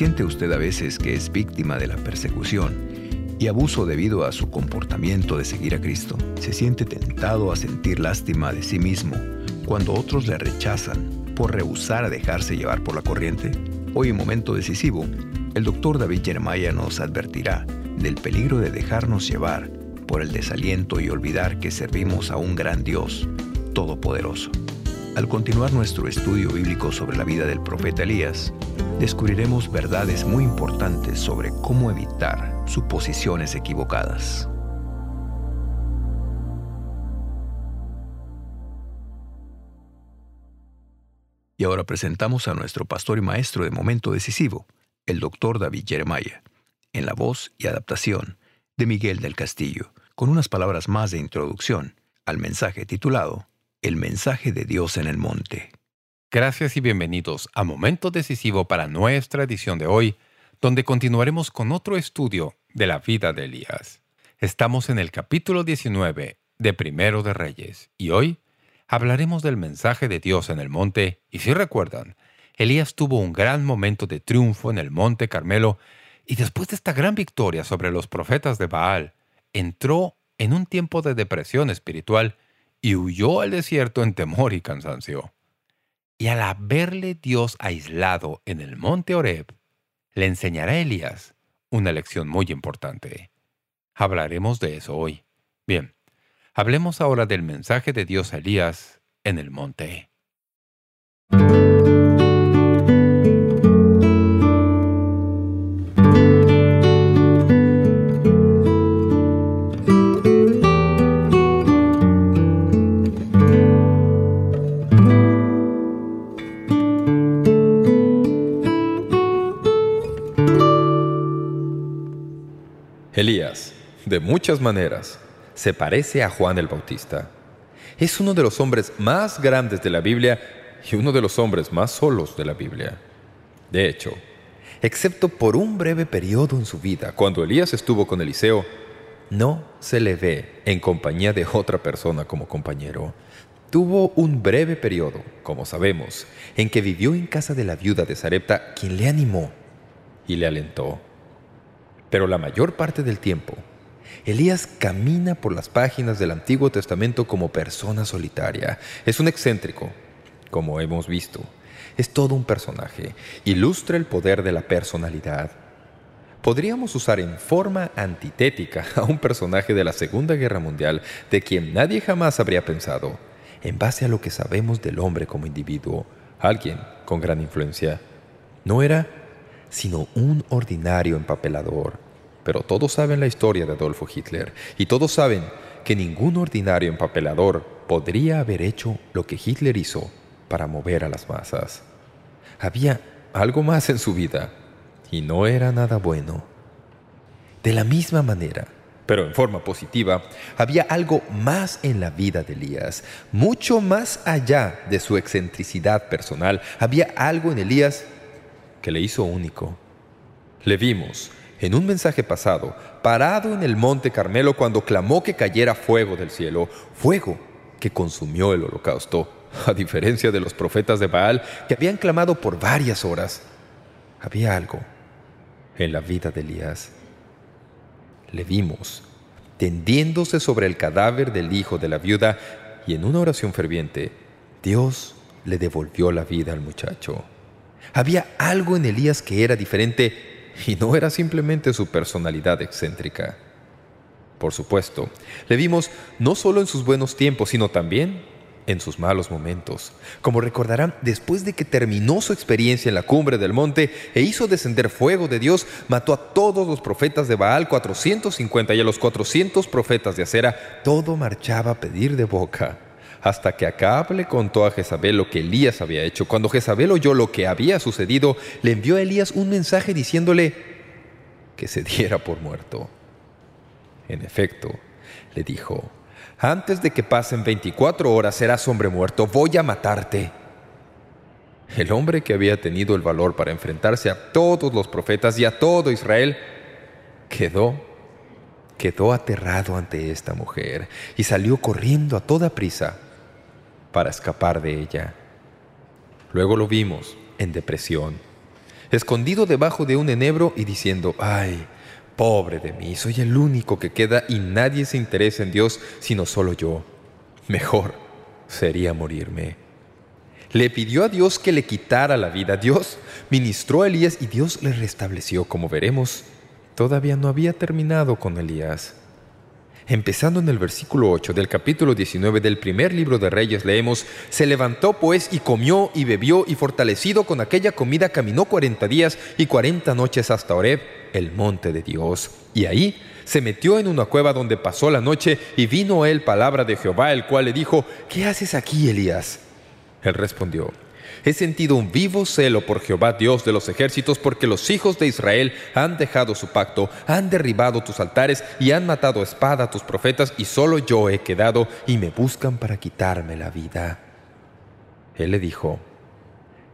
¿Siente usted a veces que es víctima de la persecución y abuso debido a su comportamiento de seguir a Cristo? ¿Se siente tentado a sentir lástima de sí mismo cuando otros le rechazan por rehusar a dejarse llevar por la corriente? Hoy en momento decisivo, el doctor David Jeremiah nos advertirá del peligro de dejarnos llevar por el desaliento y olvidar que servimos a un gran Dios todopoderoso. Al continuar nuestro estudio bíblico sobre la vida del profeta Elías, descubriremos verdades muy importantes sobre cómo evitar suposiciones equivocadas. Y ahora presentamos a nuestro pastor y maestro de momento decisivo, el doctor David Jeremiah, en la voz y adaptación de Miguel del Castillo, con unas palabras más de introducción al mensaje titulado El mensaje de Dios en el monte. Gracias y bienvenidos a Momento Decisivo para nuestra edición de hoy, donde continuaremos con otro estudio de la vida de Elías. Estamos en el capítulo 19 de Primero de Reyes y hoy hablaremos del mensaje de Dios en el monte, y si recuerdan, Elías tuvo un gran momento de triunfo en el monte Carmelo, y después de esta gran victoria sobre los profetas de Baal, entró en un tiempo de depresión espiritual y huyó al desierto en temor y cansancio. Y al haberle Dios aislado en el monte Horeb, le enseñará a Elías una lección muy importante. Hablaremos de eso hoy. Bien, Hablemos ahora del mensaje de Dios a Elías en el monte. Elías, de muchas maneras, se parece a Juan el Bautista. Es uno de los hombres más grandes de la Biblia y uno de los hombres más solos de la Biblia. De hecho, excepto por un breve periodo en su vida, cuando Elías estuvo con Eliseo, no se le ve en compañía de otra persona como compañero. Tuvo un breve periodo, como sabemos, en que vivió en casa de la viuda de Sarepta, quien le animó y le alentó. Pero la mayor parte del tiempo Elías camina por las páginas del Antiguo Testamento como persona solitaria. Es un excéntrico, como hemos visto. Es todo un personaje. Ilustra el poder de la personalidad. Podríamos usar en forma antitética a un personaje de la Segunda Guerra Mundial de quien nadie jamás habría pensado, en base a lo que sabemos del hombre como individuo, alguien con gran influencia. No era sino un ordinario empapelador, pero todos saben la historia de Adolfo Hitler y todos saben que ningún ordinario empapelador podría haber hecho lo que Hitler hizo para mover a las masas. Había algo más en su vida y no era nada bueno. De la misma manera, pero en forma positiva, había algo más en la vida de Elías, mucho más allá de su excentricidad personal. Había algo en Elías que le hizo único. Le vimos en un mensaje pasado, parado en el monte Carmelo cuando clamó que cayera fuego del cielo, fuego que consumió el holocausto, a diferencia de los profetas de Baal que habían clamado por varias horas. Había algo en la vida de Elías. Le vimos tendiéndose sobre el cadáver del hijo de la viuda y en una oración ferviente, Dios le devolvió la vida al muchacho. Había algo en Elías que era diferente y no era simplemente su personalidad excéntrica. Por supuesto, le vimos no solo en sus buenos tiempos, sino también en sus malos momentos. Como recordarán, después de que terminó su experiencia en la cumbre del monte e hizo descender fuego de Dios, mató a todos los profetas de Baal, 450, y a los 400 profetas de Acera, todo marchaba a pedir de boca hasta que Acab le contó a Jezabel lo que Elías había hecho. Cuando Jezabel oyó lo que había sucedido, le envió a Elías un mensaje diciéndole que se diera por muerto. En efecto, le dijo, «Antes de que pasen 24 horas serás hombre muerto, voy a matarte». El hombre que había tenido el valor para enfrentarse a todos los profetas y a todo Israel, quedó quedó aterrado ante esta mujer y salió corriendo a toda prisa para escapar de ella. Luego lo vimos en depresión. escondido debajo de un enebro y diciendo, ¡ay, pobre de mí! Soy el único que queda y nadie se interesa en Dios sino solo yo. Mejor sería morirme. Le pidió a Dios que le quitara la vida. Dios ministró a Elías y Dios le restableció. Como veremos, todavía no había terminado con Elías. Empezando en el versículo 8 del capítulo 19 del primer libro de Reyes leemos Se levantó pues y comió y bebió y fortalecido con aquella comida caminó cuarenta días y cuarenta noches hasta Oreb, el monte de Dios. Y ahí se metió en una cueva donde pasó la noche y vino él palabra de Jehová, el cual le dijo ¿Qué haces aquí, Elías? Él respondió He sentido un vivo celo por Jehová Dios de los ejércitos porque los hijos de Israel han dejado su pacto, han derribado tus altares y han matado a espada a tus profetas y solo yo he quedado y me buscan para quitarme la vida. Él le dijo,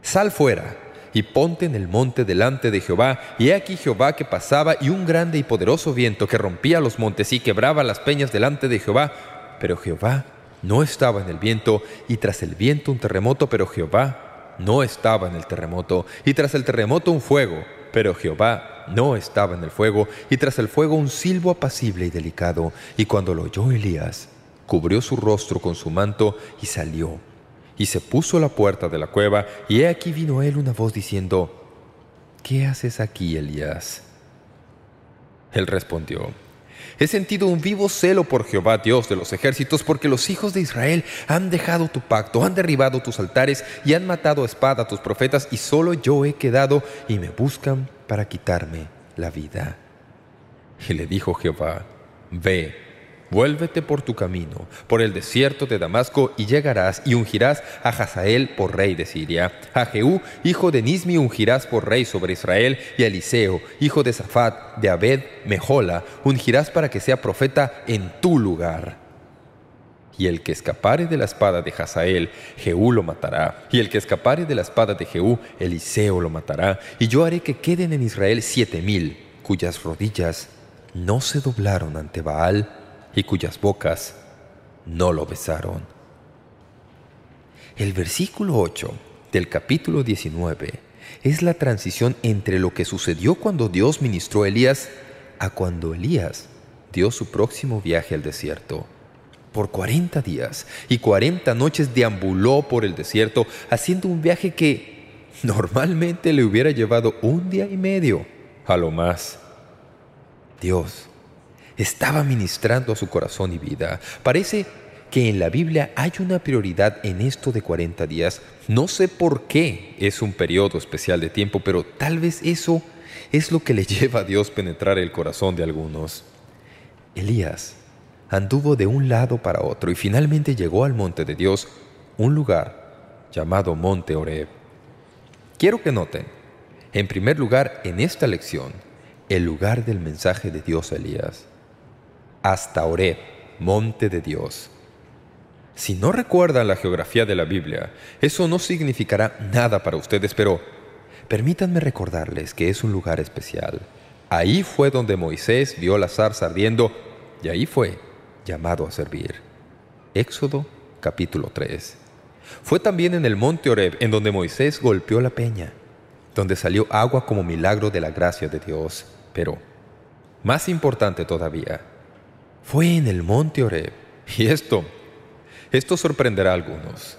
Sal fuera y ponte en el monte delante de Jehová. Y he aquí Jehová que pasaba y un grande y poderoso viento que rompía los montes y quebraba las peñas delante de Jehová. Pero Jehová no estaba en el viento y tras el viento un terremoto, pero Jehová no estaba en el terremoto, y tras el terremoto un fuego, pero Jehová no estaba en el fuego, y tras el fuego un silbo apacible y delicado. Y cuando lo oyó Elías, cubrió su rostro con su manto y salió. Y se puso a la puerta de la cueva, y he aquí vino él una voz diciendo, ¿Qué haces aquí, Elías? Él respondió, He sentido un vivo celo por Jehová, Dios de los ejércitos, porque los hijos de Israel han dejado tu pacto, han derribado tus altares y han matado a espada a tus profetas, y solo yo he quedado y me buscan para quitarme la vida. Y le dijo Jehová, Ve, Vuélvete por tu camino, por el desierto de Damasco, y llegarás y ungirás a Hazael por rey de Siria. A Jehú, hijo de Nismi, ungirás por rey sobre Israel, y a Eliseo, hijo de Safat, de Abed, Mejola, ungirás para que sea profeta en tu lugar. Y el que escapare de la espada de Hazael, Jehú lo matará. Y el que escapare de la espada de Jehú, Eliseo lo matará. Y yo haré que queden en Israel siete mil, cuyas rodillas no se doblaron ante Baal, y cuyas bocas no lo besaron. El versículo 8 del capítulo 19 es la transición entre lo que sucedió cuando Dios ministró a Elías a cuando Elías dio su próximo viaje al desierto. Por 40 días y 40 noches deambuló por el desierto haciendo un viaje que normalmente le hubiera llevado un día y medio, a lo más. Dios estaba ministrando a su corazón y vida. Parece que en la Biblia hay una prioridad en esto de 40 días. No sé por qué es un periodo especial de tiempo, pero tal vez eso es lo que le lleva a Dios penetrar el corazón de algunos. Elías anduvo de un lado para otro y finalmente llegó al monte de Dios, un lugar llamado Monte Oreb. Quiero que noten, en primer lugar, en esta lección, el lugar del mensaje de Dios a Elías hasta Oreb, monte de Dios. Si no recuerdan la geografía de la Biblia, eso no significará nada para ustedes, pero permítanme recordarles que es un lugar especial. Ahí fue donde Moisés vio la zarza ardiendo y ahí fue llamado a servir. Éxodo capítulo 3. Fue también en el monte Oreb en donde Moisés golpeó la peña, donde salió agua como milagro de la gracia de Dios. Pero, más importante todavía, fue en el monte Oreb. Y esto, esto sorprenderá a algunos,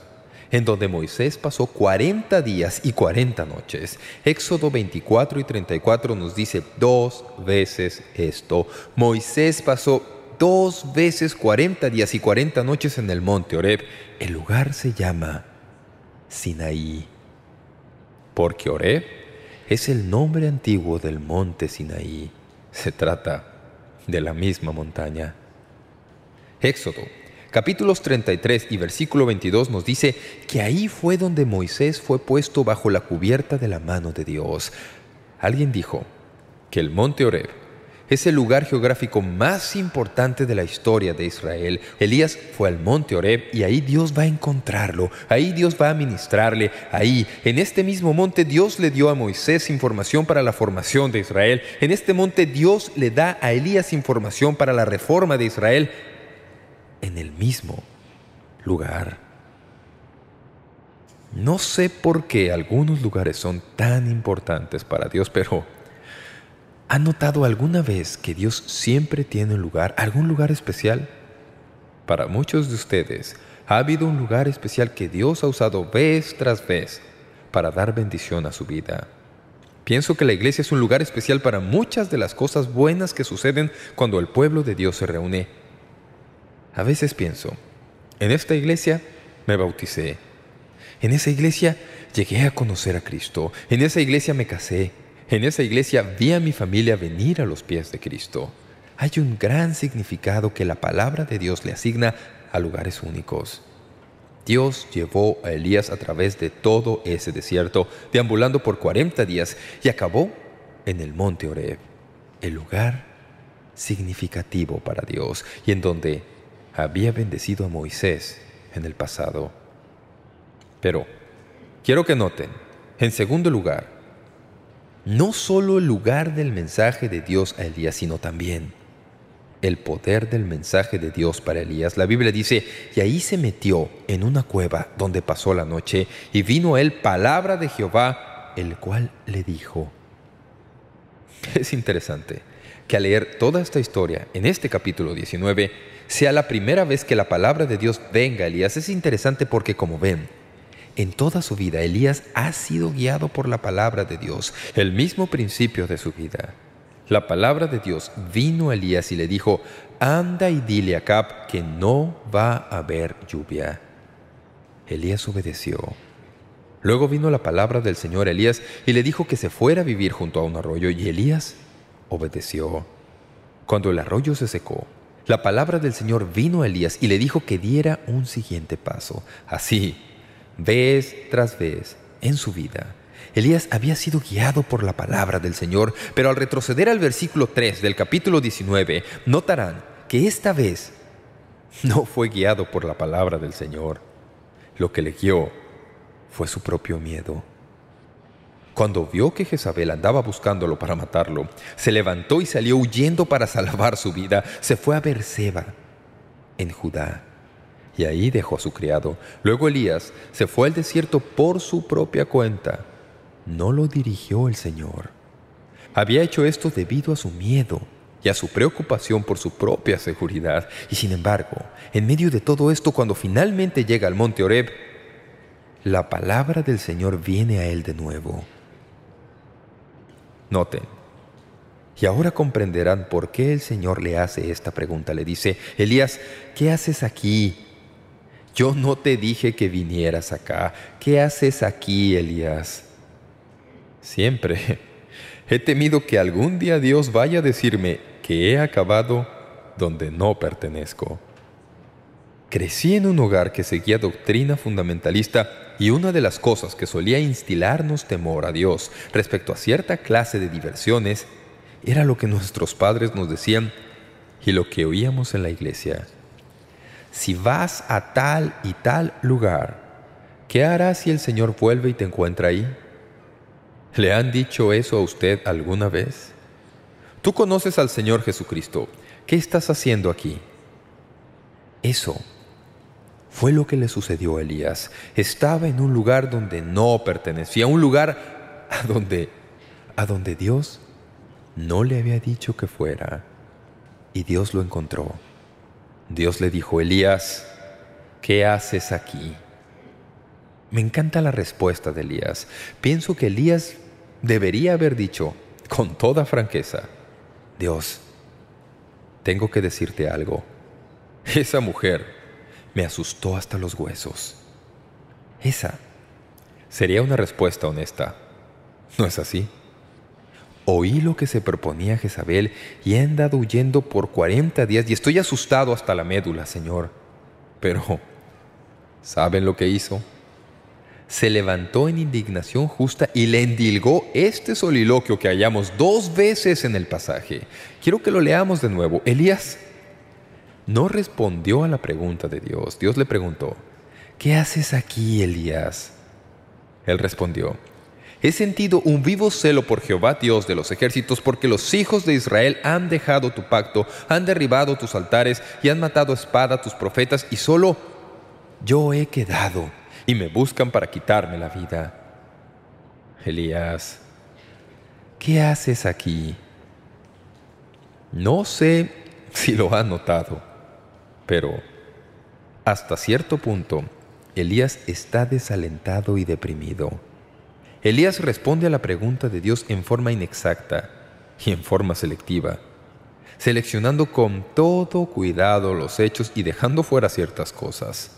en donde Moisés pasó 40 días y 40 noches. Éxodo 24 y 34 nos dice dos veces esto. Moisés pasó dos veces 40 días y 40 noches en el monte Oreb. El lugar se llama Sinaí, porque Oreb es el nombre antiguo del monte Sinaí. Se trata de la misma montaña. Éxodo, capítulos 33 y versículo 22 nos dice que ahí fue donde Moisés fue puesto bajo la cubierta de la mano de Dios. Alguien dijo que el monte Oreb es el lugar geográfico más importante de la historia de Israel. Elías fue al monte Oreb y ahí Dios va a encontrarlo, ahí Dios va a ministrarle, ahí, en este mismo monte Dios le dio a Moisés información para la formación de Israel, en este monte Dios le da a Elías información para la reforma de Israel, en el mismo lugar. No sé por qué algunos lugares son tan importantes para Dios, pero ¿ha notado alguna vez que Dios siempre tiene un lugar, algún lugar especial? Para muchos de ustedes, ha habido un lugar especial que Dios ha usado vez tras vez para dar bendición a su vida. Pienso que la iglesia es un lugar especial para muchas de las cosas buenas que suceden cuando el pueblo de Dios se reúne. A veces pienso, en esta iglesia me bauticé, en esa iglesia llegué a conocer a Cristo. En esa iglesia me casé. En esa iglesia vi a mi familia venir a los pies de Cristo. Hay un gran significado que la palabra de Dios le asigna a lugares únicos. Dios llevó a Elías a través de todo ese desierto, deambulando por 40 días, y acabó en el monte Oreb, el lugar significativo para Dios, y en donde había bendecido a Moisés en el pasado. Pero quiero que noten, en segundo lugar, no solo el lugar del mensaje de Dios a Elías, sino también el poder del mensaje de Dios para Elías. La Biblia dice, y ahí se metió en una cueva donde pasó la noche, y vino a él palabra de Jehová, el cual le dijo. Es interesante que al leer toda esta historia en este capítulo 19, sea la primera vez que la palabra de Dios venga a Elías. Es interesante porque, como ven, en toda su vida, Elías ha sido guiado por la palabra de Dios, el mismo principio de su vida. La palabra de Dios vino a Elías y le dijo, «Anda y dile a Acab que no va a haber lluvia». Elías obedeció. Luego vino la palabra del Señor Elías y le dijo que se fuera a vivir junto a un arroyo, y Elías obedeció. Cuando el arroyo se secó, la palabra del Señor vino a Elías y le dijo que diera un siguiente paso. Así, vez tras vez en su vida. Elías había sido guiado por la palabra del Señor, pero al retroceder al versículo 3 del capítulo 19, notarán que esta vez no fue guiado por la palabra del Señor. Lo que le guió fue su propio miedo. Cuando vio que Jezabel andaba buscándolo para matarlo, se levantó y salió huyendo para salvar su vida. Se fue a Berseba, en Judá y ahí dejó a su criado. Luego Elías se fue al desierto por su propia cuenta. No lo dirigió el Señor. Había hecho esto debido a su miedo y a su preocupación por su propia seguridad. Y sin embargo, en medio de todo esto, cuando finalmente llega al monte Oreb, la palabra del Señor viene a él de nuevo. Noten, y ahora comprenderán por qué el Señor le hace esta pregunta. Le dice, Elías, ¿qué haces aquí? Yo no te dije que vinieras acá. ¿Qué haces aquí, Elías? Siempre he temido que algún día Dios vaya a decirme que he acabado donde no pertenezco. Crecí en un hogar que seguía doctrina fundamentalista y una de las cosas que solía instilarnos temor a Dios respecto a cierta clase de diversiones era lo que nuestros padres nos decían y lo que oíamos en la iglesia si vas a tal y tal lugar, ¿qué harás si el Señor vuelve y te encuentra ahí? ¿Le han dicho eso a usted alguna vez? Tú conoces al Señor Jesucristo. ¿Qué estás haciendo aquí? Eso fue lo que le sucedió a Elías. Estaba en un lugar donde no pertenecía, un lugar a donde, a donde Dios no le había dicho que fuera. Y Dios lo encontró. Dios le dijo, Elías, ¿qué haces aquí? Me encanta la respuesta de Elías. Pienso que Elías debería haber dicho, con toda franqueza, Dios, tengo que decirte algo. Esa mujer me asustó hasta los huesos. Esa sería una respuesta honesta. ¿No es así? Oí lo que se proponía Jezabel y he andado huyendo por cuarenta días y estoy asustado hasta la médula, Señor. Pero, ¿saben lo que hizo? Se levantó en indignación justa y le endilgó este soliloquio que hallamos dos veces en el pasaje. Quiero que lo leamos de nuevo. Elías no respondió a la pregunta de Dios. Dios le preguntó, ¿Qué haces aquí, Elías? Él respondió, He sentido un vivo celo por Jehová Dios de los ejércitos, porque los hijos de Israel han dejado tu pacto, han derribado tus altares y han matado a espada a tus profetas, y solo yo he quedado, y me buscan para quitarme la vida. Elías, ¿qué haces aquí? No sé si lo ha notado, pero hasta cierto punto Elías está desalentado y deprimido. Elías responde a la pregunta de Dios en forma inexacta y en forma selectiva, seleccionando con todo cuidado los hechos y dejando fuera ciertas cosas.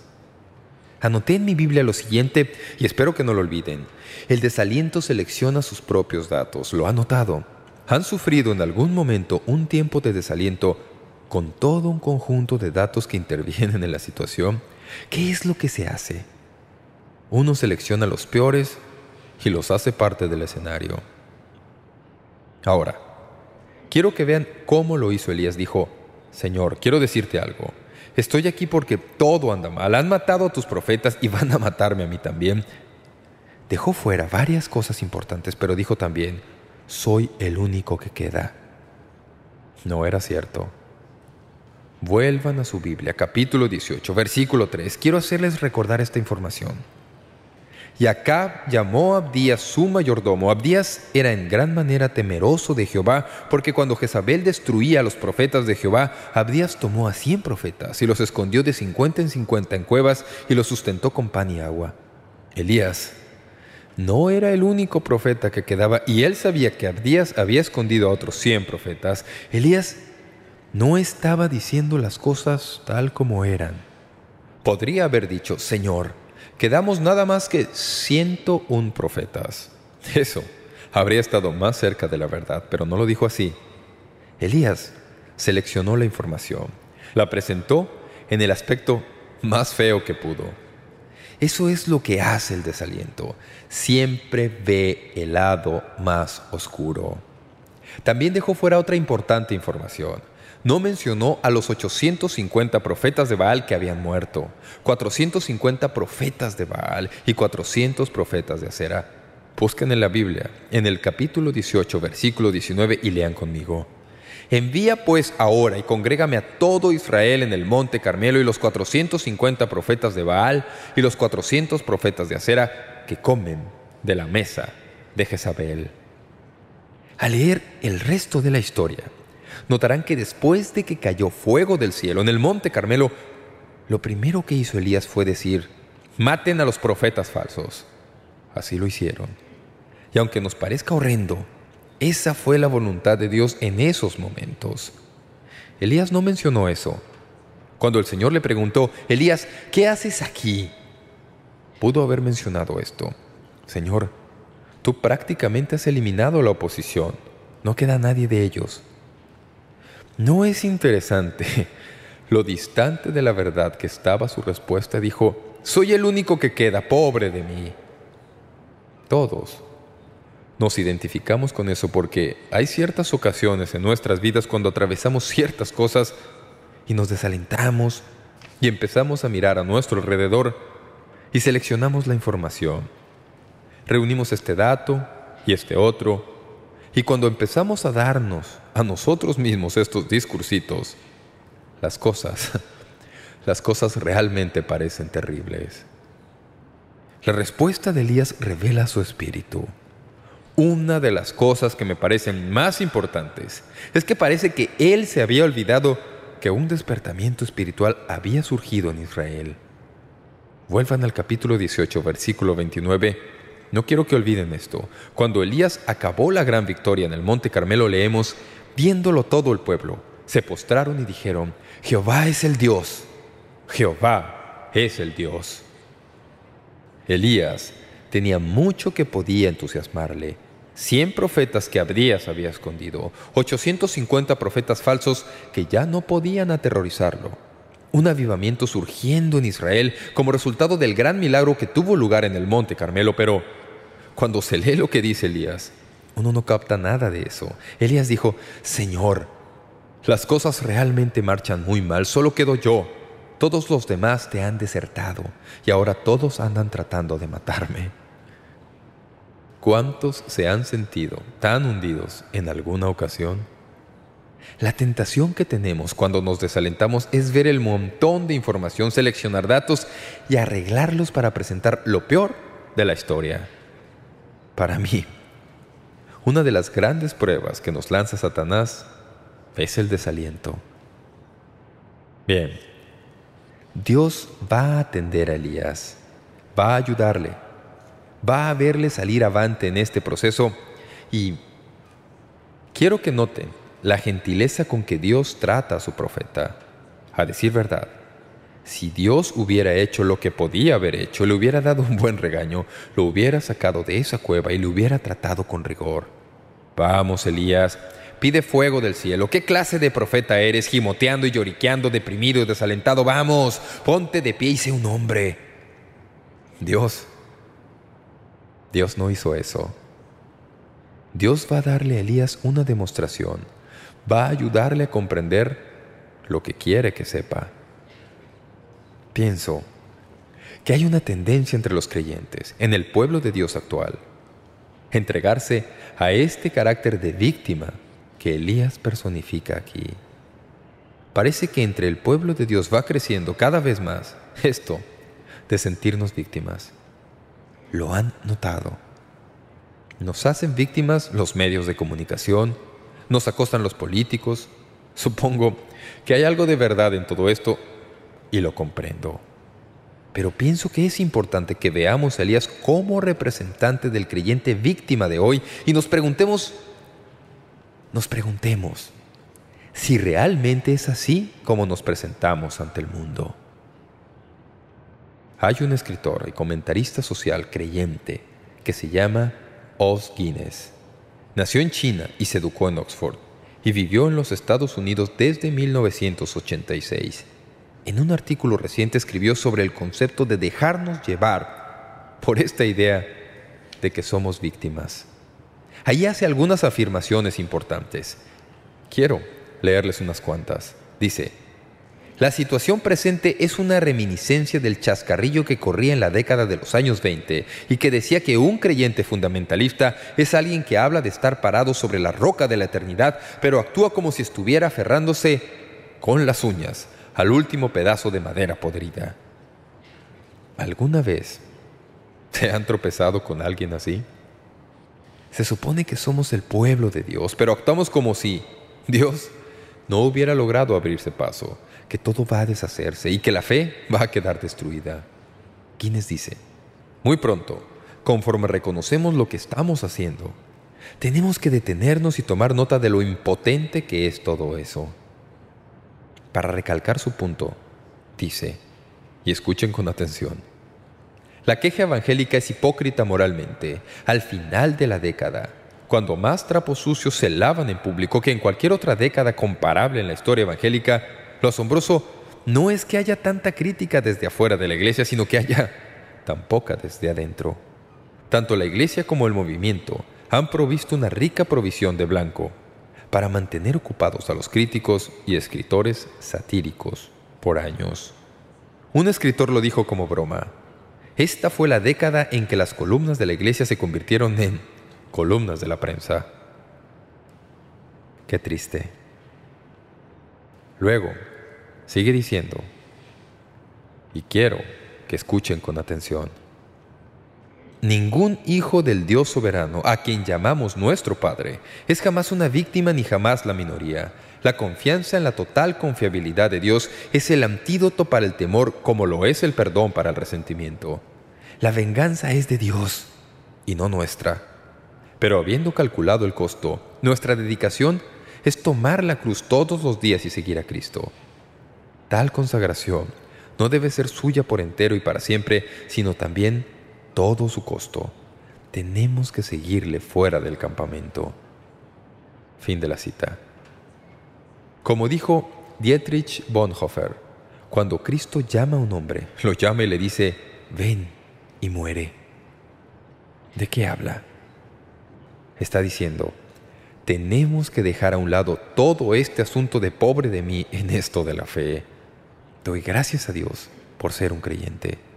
Anoté en mi Biblia lo siguiente y espero que no lo olviden. El desaliento selecciona sus propios datos. ¿Lo ha notado? ¿Han sufrido en algún momento un tiempo de desaliento con todo un conjunto de datos que intervienen en la situación? ¿Qué es lo que se hace? Uno selecciona los peores y los hace parte del escenario. Ahora, quiero que vean cómo lo hizo Elías. Dijo, Señor, quiero decirte algo. Estoy aquí porque todo anda mal. Han matado a tus profetas y van a matarme a mí también. Dejó fuera varias cosas importantes, pero dijo también, soy el único que queda. No era cierto. Vuelvan a su Biblia, capítulo 18, versículo 3. Quiero hacerles recordar esta información. Y Acab llamó a Abdías su mayordomo. Abdías era en gran manera temeroso de Jehová, porque cuando Jezabel destruía a los profetas de Jehová, Abdías tomó a cien profetas y los escondió de cincuenta en cincuenta en cuevas y los sustentó con pan y agua. Elías no era el único profeta que quedaba y él sabía que Abdías había escondido a otros cien profetas. Elías no estaba diciendo las cosas tal como eran. Podría haber dicho, Señor, quedamos nada más que ciento un profetas. Eso habría estado más cerca de la verdad, pero no lo dijo así. Elías seleccionó la información, la presentó en el aspecto más feo que pudo. Eso es lo que hace el desaliento. Siempre ve el lado más oscuro. También dejó fuera otra importante información no mencionó a los 850 profetas de Baal que habían muerto, 450 profetas de Baal y 400 profetas de Acera. Busquen en la Biblia, en el capítulo 18, versículo 19, y lean conmigo. Envía pues ahora y congrégame a todo Israel en el monte Carmelo y los 450 profetas de Baal y los 400 profetas de Acera que comen de la mesa de Jezabel. Al leer el resto de la historia, notarán que después de que cayó fuego del cielo en el monte Carmelo, lo primero que hizo Elías fue decir, maten a los profetas falsos. Así lo hicieron. Y aunque nos parezca horrendo, esa fue la voluntad de Dios en esos momentos. Elías no mencionó eso. Cuando el Señor le preguntó, Elías, ¿qué haces aquí? Pudo haber mencionado esto. Señor, tú prácticamente has eliminado la oposición. No queda nadie de ellos. ¿No es interesante lo distante de la verdad que estaba su respuesta? Dijo, soy el único que queda, pobre de mí. Todos nos identificamos con eso porque hay ciertas ocasiones en nuestras vidas cuando atravesamos ciertas cosas y nos desalentamos y empezamos a mirar a nuestro alrededor y seleccionamos la información. Reunimos este dato y este otro y cuando empezamos a darnos a nosotros mismos estos discursitos, las cosas, las cosas realmente parecen terribles. La respuesta de Elías revela su espíritu. Una de las cosas que me parecen más importantes es que parece que él se había olvidado que un despertamiento espiritual había surgido en Israel. Vuelvan al capítulo 18, versículo 29. No quiero que olviden esto. Cuando Elías acabó la gran victoria en el Monte Carmelo leemos Viéndolo todo el pueblo, se postraron y dijeron, Jehová es el Dios, Jehová es el Dios. Elías tenía mucho que podía entusiasmarle. Cien profetas que Abdías había escondido, 850 profetas falsos que ya no podían aterrorizarlo. Un avivamiento surgiendo en Israel como resultado del gran milagro que tuvo lugar en el Monte Carmelo, pero cuando se lee lo que dice Elías, uno no capta nada de eso. Elías dijo, Señor, las cosas realmente marchan muy mal, solo quedo yo. Todos los demás te han desertado y ahora todos andan tratando de matarme. ¿Cuántos se han sentido tan hundidos en alguna ocasión? La tentación que tenemos cuando nos desalentamos es ver el montón de información, seleccionar datos y arreglarlos para presentar lo peor de la historia. Para mí, una de las grandes pruebas que nos lanza Satanás es el desaliento. Bien, Dios va a atender a Elías, va a ayudarle, va a verle salir avante en este proceso y quiero que noten la gentileza con que Dios trata a su profeta. A decir verdad, si Dios hubiera hecho lo que podía haber hecho, le hubiera dado un buen regaño, lo hubiera sacado de esa cueva y le hubiera tratado con rigor. Vamos, Elías, pide fuego del cielo. ¿Qué clase de profeta eres, gimoteando y lloriqueando, deprimido y desalentado? Vamos, ponte de pie y sé un hombre. Dios, Dios no hizo eso. Dios va a darle a Elías una demostración va a ayudarle a comprender lo que quiere que sepa. Pienso que hay una tendencia entre los creyentes, en el pueblo de Dios actual, entregarse a este carácter de víctima que Elías personifica aquí. Parece que entre el pueblo de Dios va creciendo cada vez más esto de sentirnos víctimas. ¿Lo han notado? Nos hacen víctimas los medios de comunicación, nos acostan los políticos. Supongo que hay algo de verdad en todo esto y lo comprendo. Pero pienso que es importante que veamos a Elías como representante del creyente víctima de hoy y nos preguntemos, nos preguntemos si realmente es así como nos presentamos ante el mundo. Hay un escritor y comentarista social creyente que se llama Os Guinness. Nació en China y se educó en Oxford, y vivió en los Estados Unidos desde 1986. En un artículo reciente escribió sobre el concepto de dejarnos llevar por esta idea de que somos víctimas. Ahí hace algunas afirmaciones importantes. Quiero leerles unas cuantas. Dice, la situación presente es una reminiscencia del chascarrillo que corría en la década de los años 20 y que decía que un creyente fundamentalista es alguien que habla de estar parado sobre la roca de la eternidad, pero actúa como si estuviera aferrándose con las uñas al último pedazo de madera podrida. ¿Alguna vez te han tropezado con alguien así? Se supone que somos el pueblo de Dios, pero actuamos como si Dios no hubiera logrado abrirse paso que todo va a deshacerse y que la fe va a quedar destruida. Guinness dice, muy pronto, conforme reconocemos lo que estamos haciendo, tenemos que detenernos y tomar nota de lo impotente que es todo eso. Para recalcar su punto, dice, y escuchen con atención, la queja evangélica es hipócrita moralmente. Al final de la década, cuando más trapos sucios se lavan en público que en cualquier otra década comparable en la historia evangélica, lo asombroso no es que haya tanta crítica desde afuera de la iglesia, sino que haya tan poca desde adentro. Tanto la iglesia como el movimiento han provisto una rica provisión de blanco para mantener ocupados a los críticos y escritores satíricos por años. Un escritor lo dijo como broma. Esta fue la década en que las columnas de la iglesia se convirtieron en columnas de la prensa. Qué triste. Luego, sigue diciendo, y quiero que escuchen con atención, Ningún hijo del Dios soberano, a quien llamamos nuestro Padre, es jamás una víctima ni jamás la minoría. La confianza en la total confiabilidad de Dios es el antídoto para el temor como lo es el perdón para el resentimiento. La venganza es de Dios y no nuestra. Pero habiendo calculado el costo, nuestra dedicación es tomar la cruz todos los días y seguir a Cristo. Tal consagración no debe ser suya por entero y para siempre, sino también todo su costo. Tenemos que seguirle fuera del campamento. Fin de la cita. Como dijo Dietrich Bonhoeffer, cuando Cristo llama a un hombre, lo llama y le dice, ven y muere. ¿De qué habla? Está diciendo, tenemos que dejar a un lado todo este asunto de pobre de mí en esto de la fe. Doy gracias a Dios por ser un creyente.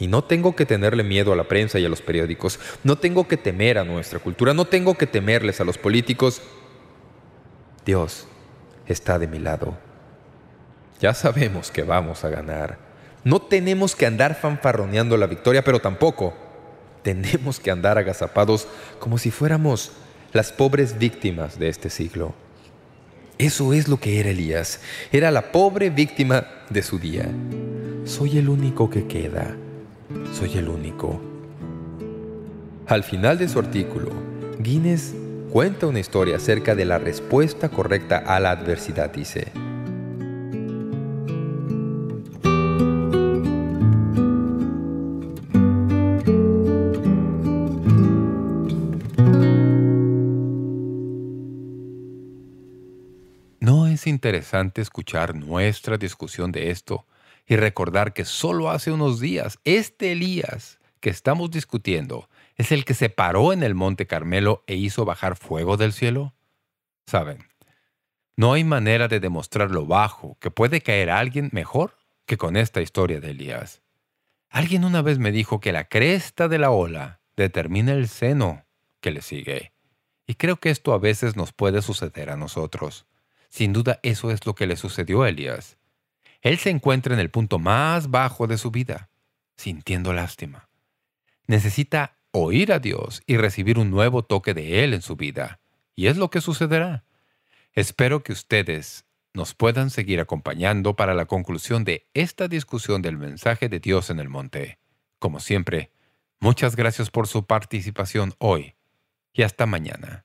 Y no tengo que tenerle miedo a la prensa y a los periódicos. No tengo que temer a nuestra cultura. No tengo que temerles a los políticos. Dios está de mi lado. Ya sabemos que vamos a ganar. No tenemos que andar fanfarroneando la victoria, pero tampoco tenemos que andar agazapados como si fuéramos las pobres víctimas de este siglo. Eso es lo que era Elías. Era la pobre víctima de su día. Soy el único que queda. Soy el único. Al final de su artículo, Guinness cuenta una historia acerca de la respuesta correcta a la adversidad, dice. es interesante escuchar nuestra discusión de esto y recordar que solo hace unos días este Elías que estamos discutiendo es el que se paró en el monte Carmelo e hizo bajar fuego del cielo? Saben, no hay manera de demostrar lo bajo que puede caer alguien mejor que con esta historia de Elías. Alguien una vez me dijo que la cresta de la ola determina el seno que le sigue. Y creo que esto a veces nos puede suceder a nosotros. Sin duda eso es lo que le sucedió a Elías. Él se encuentra en el punto más bajo de su vida, sintiendo lástima. Necesita oír a Dios y recibir un nuevo toque de Él en su vida. Y es lo que sucederá. Espero que ustedes nos puedan seguir acompañando para la conclusión de esta discusión del mensaje de Dios en el monte. Como siempre, muchas gracias por su participación hoy y hasta mañana.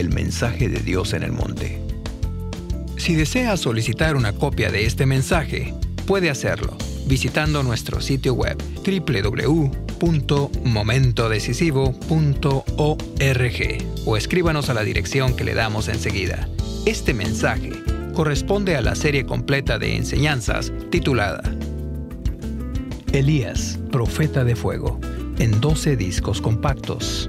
el mensaje de Dios en el monte. Si desea solicitar una copia de este mensaje, puede hacerlo visitando nuestro sitio web www.momentodecisivo.org o escríbanos a la dirección que le damos enseguida. Este mensaje corresponde a la serie completa de enseñanzas titulada Elías, Profeta de Fuego, en 12 discos compactos.